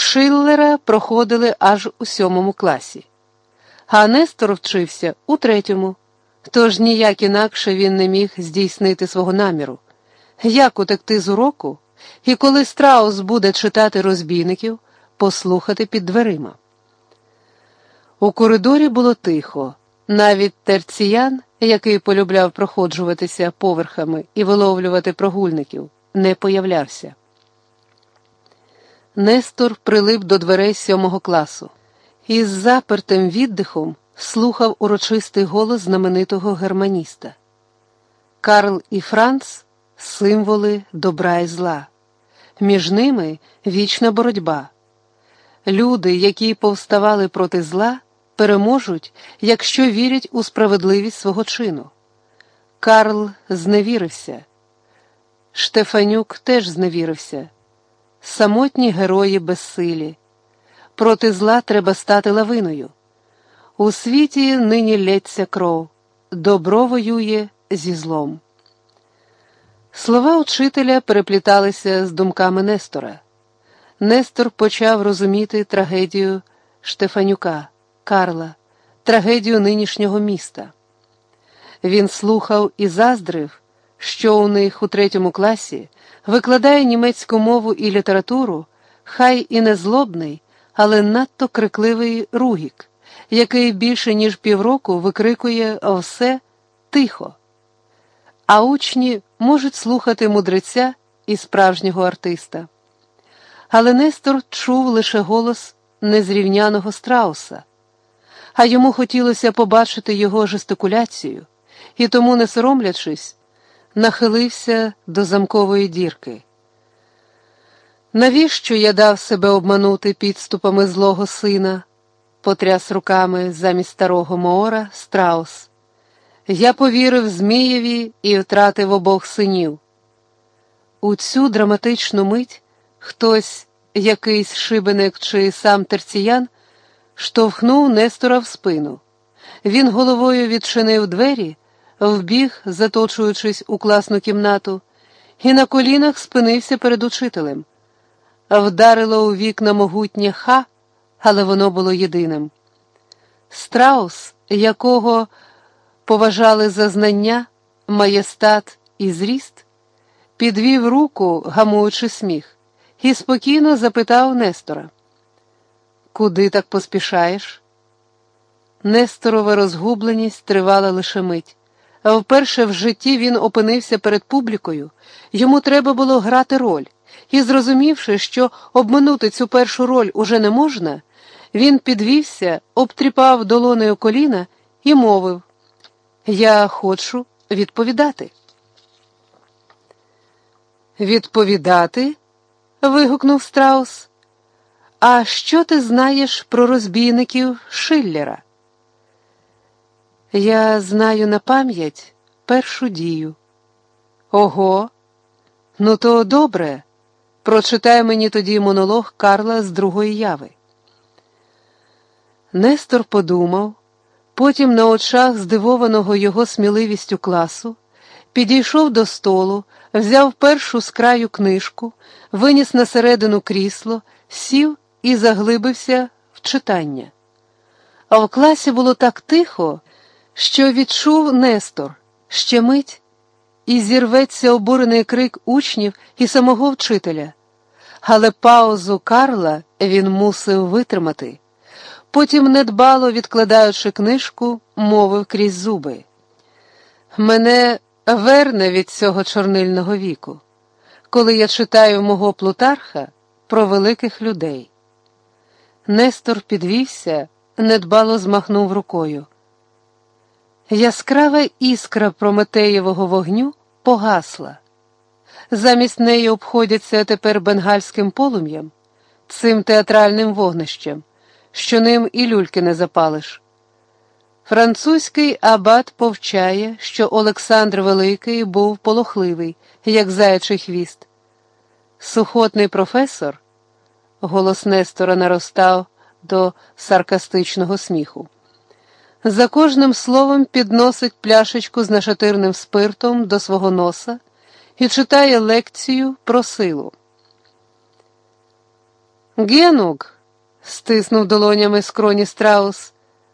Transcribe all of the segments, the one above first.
Шиллера проходили аж у сьомому класі, а Нестор вчився у третьому, тож ніяк інакше він не міг здійснити свого наміру. Як утекти з уроку, і коли страус буде читати розбійників, послухати під дверима. У коридорі було тихо, навіть терціян, який полюбляв проходжуватися поверхами і виловлювати прогульників, не появлявся. Нестор прилип до дверей сьомого класу і з запертим віддихом слухав урочистий голос знаменитого германіста. Карл і Франц символи добра і зла, між ними вічна боротьба. Люди, які повставали проти зла, переможуть, якщо вірять у справедливість свого чину. Карл зневірився, Штефанюк теж зневірився самотні герої безсилі. Проти зла треба стати лавиною. У світі нині лється кров, добро воює зі злом. Слова учителя перепліталися з думками Нестора. Нестор почав розуміти трагедію Штефанюка, Карла, трагедію нинішнього міста. Він слухав і заздрив, що у них у третьому класі викладає німецьку мову і літературу, хай і не злобний, але надто крикливий ругік, який більше ніж півроку викрикує все тихо. А учні можуть слухати мудреця і справжнього артиста. Але Нестор чув лише голос незрівняного страуса, а йому хотілося побачити його жестикуляцію, і тому, не соромлячись, нахилився до замкової дірки. Навіщо я дав себе обманути підступами злого сина? потряс руками замість старого Моора страус. Я повірив Змієві і втратив обох синів. У цю драматичну мить хтось, якийсь шибеник чи сам терціян, штовхнув Нестора в спину. Він головою відчинив двері вбіг, заточуючись у класну кімнату, і на колінах спинився перед учителем. Вдарило у вікна могутнє ха, але воно було єдиним. Страус, якого поважали за знання, маєстат і зріст, підвів руку, гамуючи сміх, і спокійно запитав Нестора: Куди так поспішаєш? Несторова розгубленість тривала лише мить. Вперше в житті він опинився перед публікою, йому треба було грати роль, і, зрозумівши, що обминути цю першу роль уже не можна, він підвівся, обтріпав долонею коліна і мовив: Я хочу відповідати. Відповідати? вигукнув страус. А що ти знаєш про розбійників Шиллера? Я знаю на пам'ять першу дію. Ого, ну то добре. Прочитай мені тоді монолог Карла з другої яви. Нестор подумав, потім на очах здивованого його сміливістю класу, підійшов до столу, взяв першу з краю книжку, виніс на середину крісло, сів і заглибився в читання. А в класі було так тихо що відчув Нестор ще мить, і зірветься обурений крик учнів і самого вчителя. Але паузу Карла він мусив витримати. Потім, недбало відкладаючи книжку, мовив крізь зуби. Мене верне від цього чорнильного віку, коли я читаю мого Плутарха про великих людей. Нестор підвівся, недбало змахнув рукою. Яскрава іскра Прометеєвого вогню погасла. Замість неї обходяться тепер бенгальським полум'ям, цим театральним вогнищем, що ним і люльки не запалиш. Французький абат повчає, що Олександр Великий був полохливий, як заячий хвіст. Сухотний професор, голос Нестора наростав до саркастичного сміху. За кожним словом підносить пляшечку з нашатирним спиртом до свого носа і читає лекцію про силу. Генук, стиснув долонями скроні страус.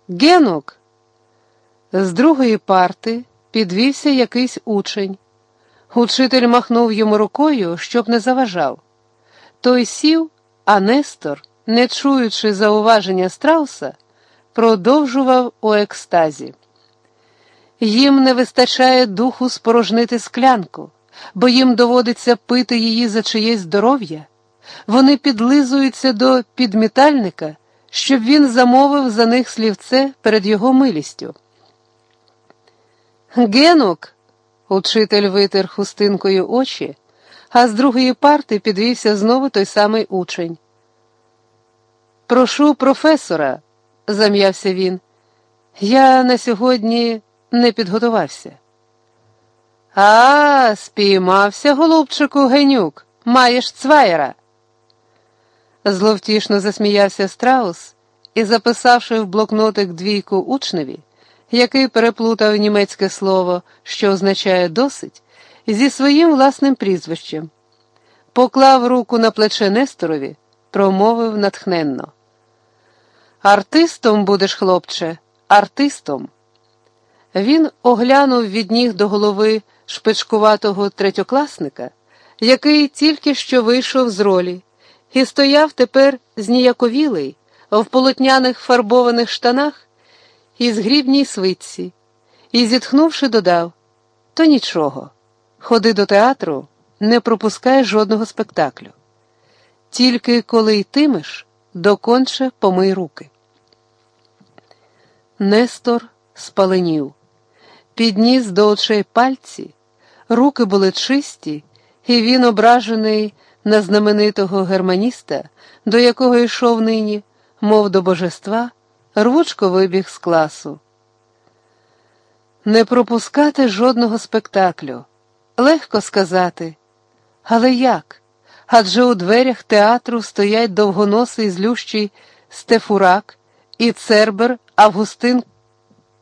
Генук. З другої парти підвівся якийсь учень. Учитель махнув йому рукою, щоб не заважав. Той сів, а Нестор, не чуючи зауваження страуса, продовжував у екстазі. Їм не вистачає духу спорожнити склянку, бо їм доводиться пити її за чиєсь здоров'я. Вони підлизуються до підмітальника, щоб він замовив за них слівце перед його милістю. Генок, учитель витер хустинкою очі, а з другої парти підвівся знову той самий учень. Прошу професора, зам'явся він. Я на сьогодні не підготувався. А, спіймався, голубчику, генюк, маєш цвайра. Зловтішно засміявся страус і, записавши в блокнотик двійку учневі, який переплутав німецьке слово, що означає досить, зі своїм власним прізвищем, поклав руку на плече Несторові, промовив натхненно. Артистом будеш, хлопче, артистом. Він оглянув від ніг до голови шпичкуватого третьокласника, який тільки що вийшов з ролі, і стояв тепер зніяковілий в полотняних фарбованих штанах і згрібній свитці, і, зітхнувши, додав: То нічого, ходи до театру, не пропускай жодного спектаклю. Тільки коли йтимеш, доконче помий руки. Нестор спаленів, підніс до очей пальці, руки були чисті, і він, ображений на знаменитого германіста, до якого йшов нині, мов до божества, рвучко вибіг з класу. Не пропускати жодного спектаклю. Легко сказати. Але як? Адже у дверях театру стоять довгоносий злющий Стефурак і Цербер Августин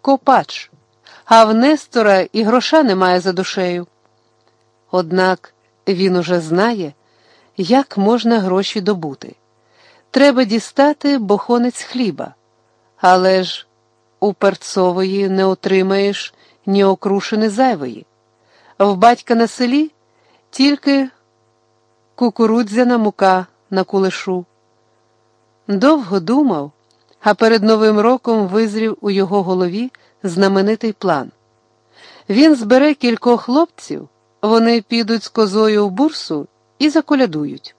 Копач, а в Нестора і гроша немає за душею. Однак він уже знає, як можна гроші добути. Треба дістати бохонець хліба, але ж у перцової не отримаєш ні окрушини зайвої. В батька на селі тільки кукурудзяна мука на кулешу. Довго думав, а перед Новим роком визрів у його голові знаменитий план. Він збере кількох хлопців, вони підуть з козою в бурсу і заколядують.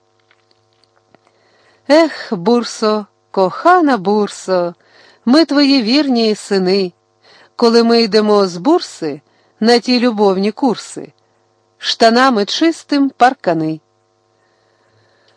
Ех, бурсо, кохана бурсо, ми твої вірні сини, коли ми йдемо з бурси на ті любовні курси, штанами чистим паркани.